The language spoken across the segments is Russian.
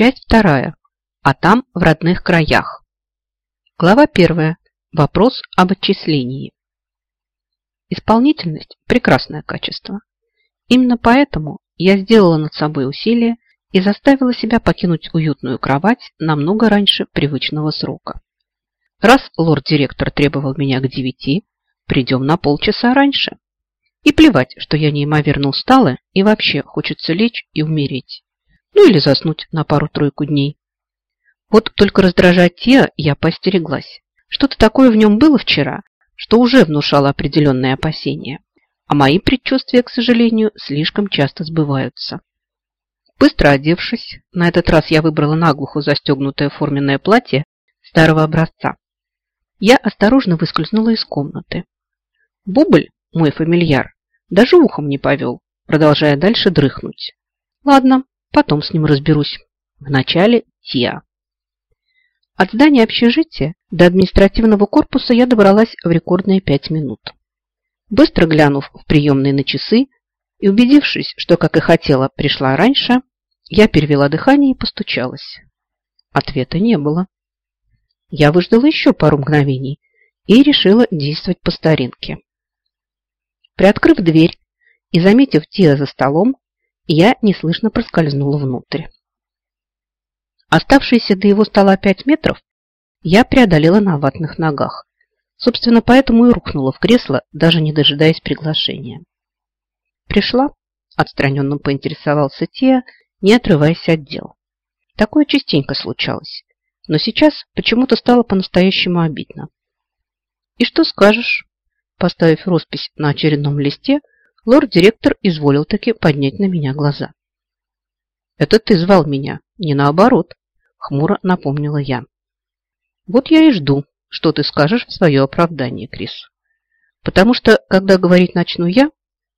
Часть вторая. А там в родных краях. Глава первая. Вопрос об отчислении. Исполнительность – прекрасное качество. Именно поэтому я сделала над собой усилие и заставила себя покинуть уютную кровать намного раньше привычного срока. Раз лорд-директор требовал меня к девяти, придем на полчаса раньше. И плевать, что я неимоверно устала и вообще хочется лечь и умереть. Ну или заснуть на пару-тройку дней. Вот только раздражать Теа я постереглась. Что-то такое в нем было вчера, что уже внушало определенные опасения. А мои предчувствия, к сожалению, слишком часто сбываются. Быстро одевшись, на этот раз я выбрала наглухо застегнутое форменное платье старого образца. Я осторожно выскользнула из комнаты. Бубль, мой фамильяр, даже ухом не повел, продолжая дальше дрыхнуть. Ладно, потом с ним разберусь. Вначале Тиа. От здания общежития до административного корпуса я добралась в рекордные пять минут. Быстро глянув в приемные на часы и убедившись, что, как и хотела, пришла раньше, я перевела дыхание и постучалась. Ответа не было. Я выждала еще пару мгновений и решила действовать по старинке. Приоткрыв дверь и заметив Тиа за столом, я неслышно проскользнула внутрь. Оставшиеся до его стола пять метров я преодолела на ватных ногах. Собственно, поэтому и рухнула в кресло, даже не дожидаясь приглашения. Пришла, отстраненно поинтересовался Тия, не отрываясь от дел. Такое частенько случалось, но сейчас почему-то стало по-настоящему обидно. «И что скажешь?» Поставив роспись на очередном листе, лорд-директор изволил таки поднять на меня глаза. «Это ты звал меня, не наоборот», – хмуро напомнила я. «Вот я и жду, что ты скажешь в свое оправдание, Крис. Потому что, когда говорить начну я,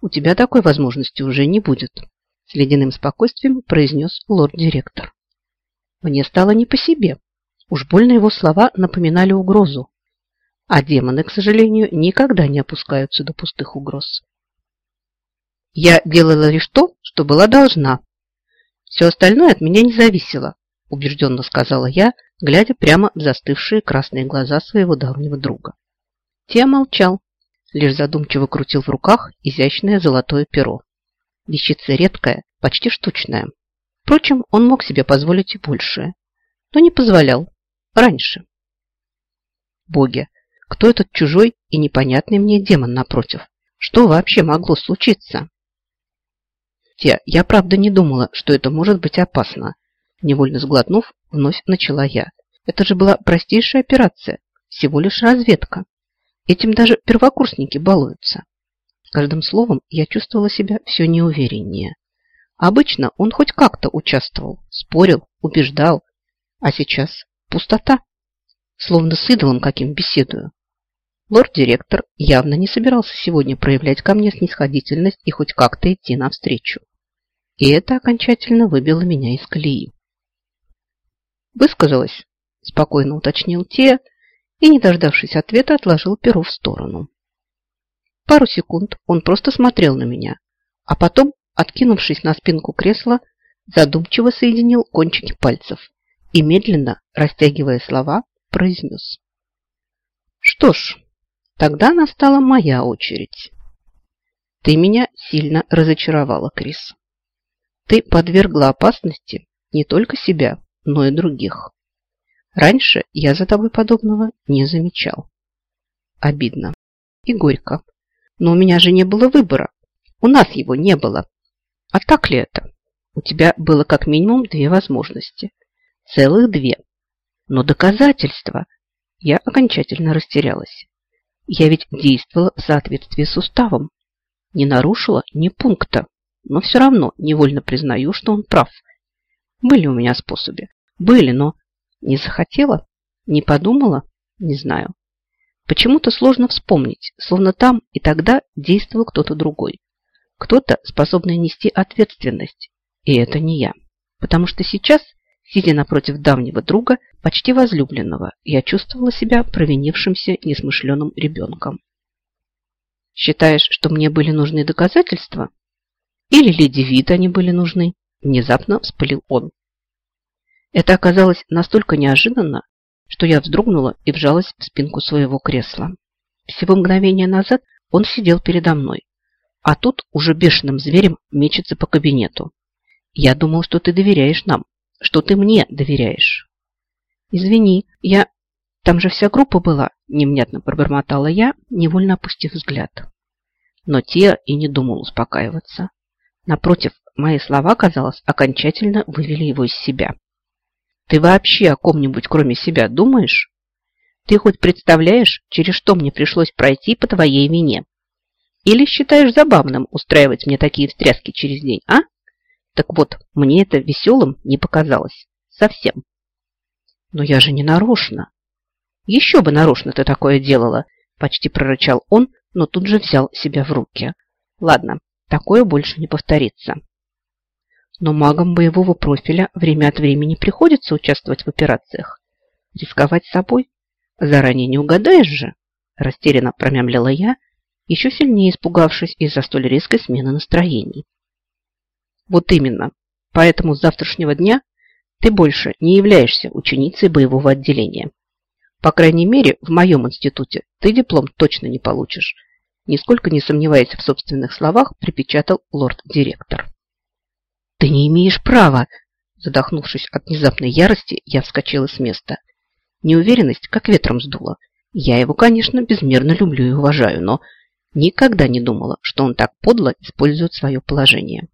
у тебя такой возможности уже не будет», – с ледяным спокойствием произнес лорд-директор. Мне стало не по себе. Уж больно его слова напоминали угрозу. А демоны, к сожалению, никогда не опускаются до пустых угроз. Я делала лишь то, что была должна. Все остальное от меня не зависело, убежденно сказала я, глядя прямо в застывшие красные глаза своего давнего друга. Те молчал, лишь задумчиво крутил в руках изящное золотое перо. Вещица редкая, почти штучная. Впрочем, он мог себе позволить и большее, но не позволял раньше. Боги, кто этот чужой и непонятный мне демон напротив? Что вообще могло случиться? Те, я правда не думала, что это может быть опасно. Невольно сглотнув, вновь начала я. Это же была простейшая операция, всего лишь разведка. Этим даже первокурсники балуются. С каждым словом я чувствовала себя все неувереннее. Обычно он хоть как-то участвовал, спорил, убеждал, а сейчас пустота. Словно с идолом каким беседую. Лорд-директор явно не собирался сегодня проявлять ко мне снисходительность и хоть как-то идти навстречу. И это окончательно выбило меня из колеи. «Высказалась?» – спокойно уточнил Те и, не дождавшись ответа, отложил перо в сторону. Пару секунд он просто смотрел на меня, а потом, откинувшись на спинку кресла, задумчиво соединил кончики пальцев и, медленно, растягивая слова, произнес. «Что ж, Тогда настала моя очередь. Ты меня сильно разочаровала, Крис. Ты подвергла опасности не только себя, но и других. Раньше я за тобой подобного не замечал. Обидно и горько. Но у меня же не было выбора. У нас его не было. А так ли это? У тебя было как минимум две возможности. Целых две. Но доказательства... Я окончательно растерялась. Я ведь действовала в соответствии с уставом. Не нарушила ни пункта, но все равно невольно признаю, что он прав. Были у меня способы. Были, но не захотела, не подумала, не знаю. Почему-то сложно вспомнить, словно там и тогда действовал кто-то другой. Кто-то, способный нести ответственность. И это не я. Потому что сейчас Сидя напротив давнего друга, почти возлюбленного, я чувствовала себя провинившимся несмышленым ребенком. «Считаешь, что мне были нужны доказательства? Или леди Вит они были нужны?» Внезапно вспылил он. Это оказалось настолько неожиданно, что я вздрогнула и вжалась в спинку своего кресла. Всего мгновение назад он сидел передо мной, а тут уже бешеным зверем мечется по кабинету. Я думал, что ты доверяешь нам, что ты мне доверяешь. Извини, я... Там же вся группа была, немнятно пробормотала я, невольно опустив взгляд. Но те и не думал успокаиваться. Напротив, мои слова, казалось, окончательно вывели его из себя. Ты вообще о ком-нибудь кроме себя думаешь? Ты хоть представляешь, через что мне пришлось пройти по твоей вине? Или считаешь забавным устраивать мне такие встряски через день, а? Так вот, мне это веселым не показалось. Совсем. Но я же не нарочно. Еще бы нарочно ты такое делала, почти прорычал он, но тут же взял себя в руки. Ладно, такое больше не повторится. Но магам боевого профиля время от времени приходится участвовать в операциях. Рисковать собой? Заранее не угадаешь же? Растерянно промямлила я, еще сильнее испугавшись из-за столь резкой смены настроений. Вот именно. Поэтому с завтрашнего дня ты больше не являешься ученицей боевого отделения. По крайней мере, в моем институте ты диплом точно не получишь. Нисколько не сомневаясь в собственных словах, припечатал лорд-директор. «Ты не имеешь права!» Задохнувшись от внезапной ярости, я вскочила с места. Неуверенность как ветром сдула. Я его, конечно, безмерно люблю и уважаю, но никогда не думала, что он так подло использует свое положение.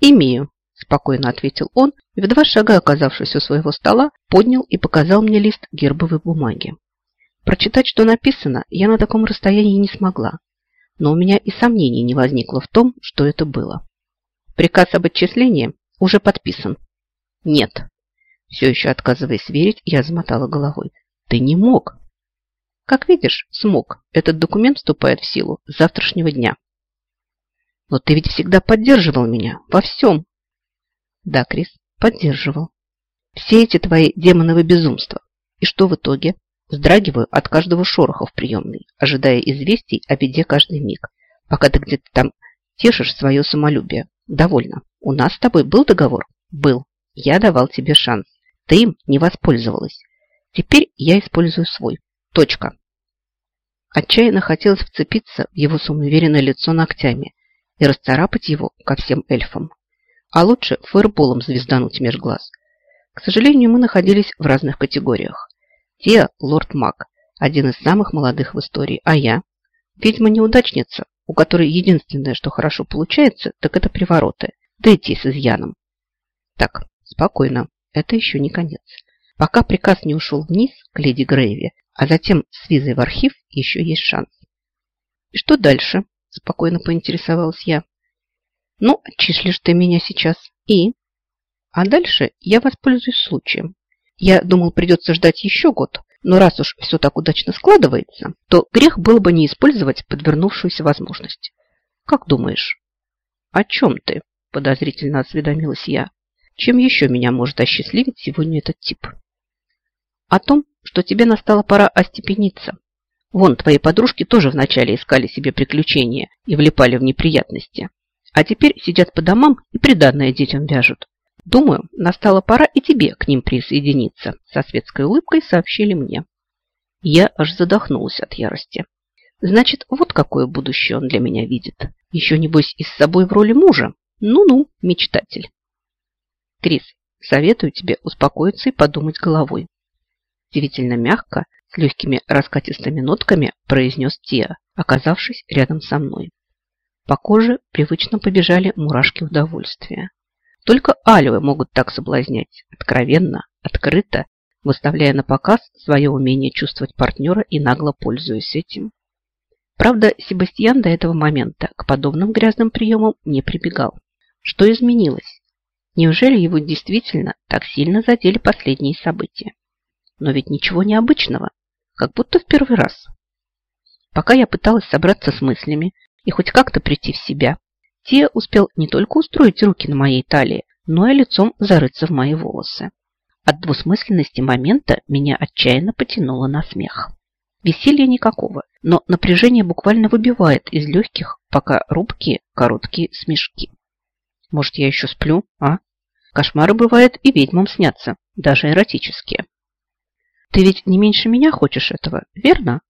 «Имею», – спокойно ответил он, и в два шага оказавшись у своего стола, поднял и показал мне лист гербовой бумаги. Прочитать, что написано, я на таком расстоянии не смогла, но у меня и сомнений не возникло в том, что это было. Приказ об отчислении уже подписан. Нет. Все еще отказываясь верить, я замотала головой. Ты не мог. Как видишь, смог. Этот документ вступает в силу с завтрашнего дня. Но ты ведь всегда поддерживал меня во всем. Да, Крис, поддерживал. Все эти твои демоновы безумства. И что в итоге? Вздрагиваю от каждого шороха в приемной, ожидая известий о беде каждый миг, пока ты где-то там тешишь свое самолюбие. Довольно. У нас с тобой был договор? Был. Я давал тебе шанс. Ты им не воспользовалась. Теперь я использую свой. Точка. Отчаянно хотелось вцепиться в его самоуверенное лицо ногтями и расцарапать его ко всем эльфам. А лучше фаерболом звездануть меж глаз. К сожалению, мы находились в разных категориях. Те – лорд-маг, один из самых молодых в истории, а я – ведьма-неудачница, у которой единственное, что хорошо получается, так это привороты, да и с изъяном. Так, спокойно, это еще не конец. Пока приказ не ушел вниз к леди Грейви, а затем с визой в архив, еще есть шанс. И что дальше? Спокойно поинтересовалась я. Ну, отчислишь ты меня сейчас. И? А дальше я воспользуюсь случаем. Я думал, придется ждать еще год, но раз уж все так удачно складывается, то грех было бы не использовать подвернувшуюся возможность. Как думаешь? О чем ты? Подозрительно осведомилась я. Чем еще меня может осчастливить сегодня этот тип? О том, что тебе настала пора остепениться. Вон, твои подружки тоже вначале искали себе приключения и влипали в неприятности. А теперь сидят по домам и приданное детям вяжут. Думаю, настала пора и тебе к ним присоединиться, со светской улыбкой сообщили мне. Я аж задохнулась от ярости. Значит, вот какое будущее он для меня видит. Еще, небось, и с собой в роли мужа. Ну-ну, мечтатель. Крис, советую тебе успокоиться и подумать головой. Удивительно мягко, с легкими раскатистыми нотками произнес Тиа, оказавшись рядом со мной. По коже привычно побежали мурашки удовольствия. Только алевы могут так соблазнять, откровенно, открыто, выставляя на показ свое умение чувствовать партнера и нагло пользуясь этим. Правда, Себастьян до этого момента к подобным грязным приемам не прибегал. Что изменилось? Неужели его действительно так сильно задели последние события? Но ведь ничего необычного, как будто в первый раз. Пока я пыталась собраться с мыслями и хоть как-то прийти в себя, Тия успел не только устроить руки на моей талии, но и лицом зарыться в мои волосы. От двусмысленности момента меня отчаянно потянуло на смех. Веселья никакого, но напряжение буквально выбивает из легких пока рубкие короткие смешки. Может, я еще сплю, а? Кошмары бывают и ведьмам снятся, даже эротические. Ты ведь не меньше меня хочешь этого, верно?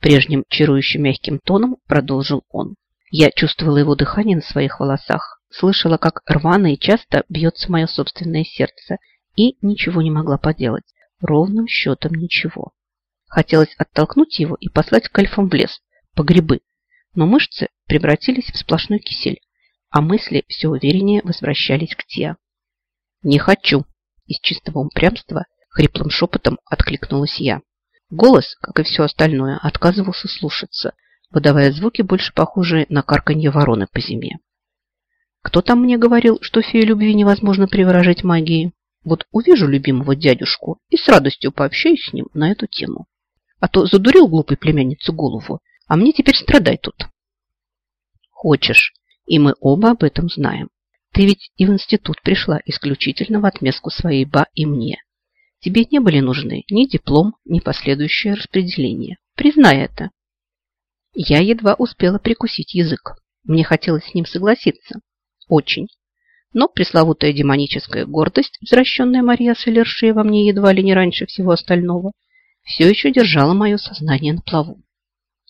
Прежним чарующим мягким тоном продолжил он. Я чувствовала его дыхание на своих волосах, слышала, как рвано и часто бьется мое собственное сердце, и ничего не могла поделать. Ровным счетом ничего. Хотелось оттолкнуть его и послать к эльфам в лес, по грибы, но мышцы превратились в сплошной кисель, а мысли все увереннее возвращались к Тиа. «Не хочу!» Из чистого упрямства хриплым шепотом откликнулась я. Голос, как и все остальное, отказывался слушаться, выдавая звуки, больше похожие на карканье вороны по зиме. Кто там мне говорил, что фею любви невозможно приворожить магией? Вот увижу любимого дядюшку и с радостью пообщаюсь с ним на эту тему. А то задурил глупой племяннице голову, а мне теперь страдай тут. Хочешь, и мы оба об этом знаем. Ты ведь и в институт пришла исключительно в отместку своей ба и мне. Тебе не были нужны ни диплом, ни последующее распределение. Признай это. Я едва успела прикусить язык. Мне хотелось с ним согласиться. Очень. Но пресловутая демоническая гордость, возвращенная Мария Солершей во мне едва ли не раньше всего остального, все еще держала мое сознание на плаву.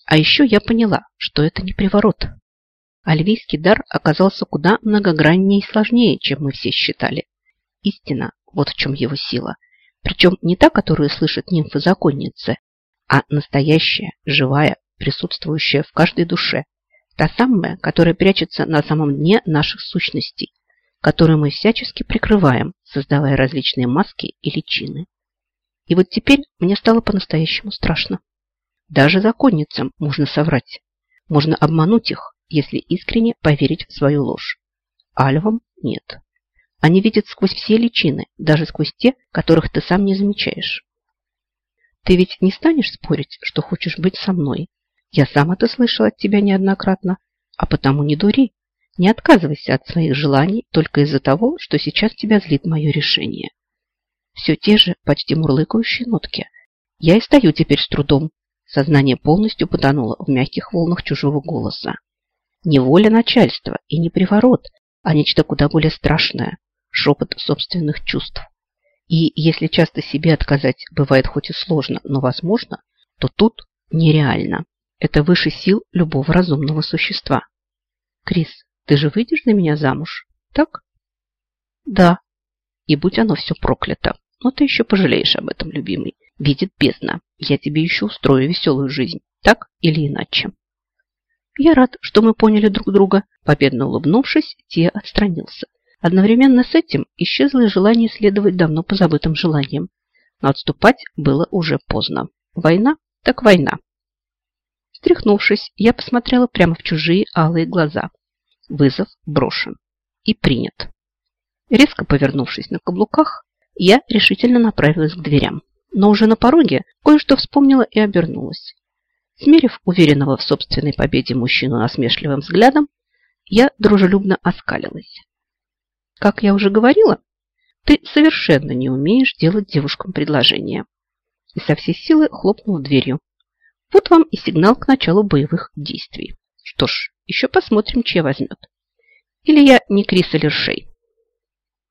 А еще я поняла, что это не приворот. Альвийский дар оказался куда многограннее и сложнее, чем мы все считали. Истина, вот в чем его сила – причем не та, которую слышат нимфы-законницы, а настоящая, живая, присутствующая в каждой душе. Та самая, которая прячется на самом дне наших сущностей, которую мы всячески прикрываем, создавая различные маски и личины. И вот теперь мне стало по-настоящему страшно. Даже законницам можно соврать. Можно обмануть их, если искренне поверить в свою ложь. Альвам нет. Они видят сквозь все личины, даже сквозь те, которых ты сам не замечаешь. Ты ведь не станешь спорить, что хочешь быть со мной? Я сам это слышал от тебя неоднократно, а потому не дури. Не отказывайся от своих желаний только из-за того, что сейчас тебя злит мое решение. Все те же почти мурлыкающие нотки. Я и стою теперь с трудом. Сознание полностью потонуло в мягких волнах чужого голоса. Не воля начальства и не приворот, а нечто куда более страшное шепот собственных чувств. И если часто себе отказать бывает хоть и сложно, но возможно, то тут нереально. Это выше сил любого разумного существа. Крис, ты же выйдешь за меня замуж, так? Да. И будь оно все проклято. Но ты еще пожалеешь об этом, любимый. Видит бездна. Я тебе еще устрою веселую жизнь. Так или иначе. Я рад, что мы поняли друг друга. Победно улыбнувшись, Тия отстранился. Одновременно с этим исчезло желание следовать давно позабытым желаниям. Но отступать было уже поздно. Война так война. Стряхнувшись, я посмотрела прямо в чужие алые глаза. Вызов брошен. И принят. Резко повернувшись на каблуках, я решительно направилась к дверям. Но уже на пороге кое-что вспомнила и обернулась. Смерив уверенного в собственной победе мужчину насмешливым взглядом, я дружелюбно оскалилась. Как я уже говорила, ты совершенно не умеешь делать девушкам предложения. И со всей силы хлопнул дверью. Вот вам и сигнал к началу боевых действий. Что ж, еще посмотрим, чья возьмет. Или я не Криса Лершей.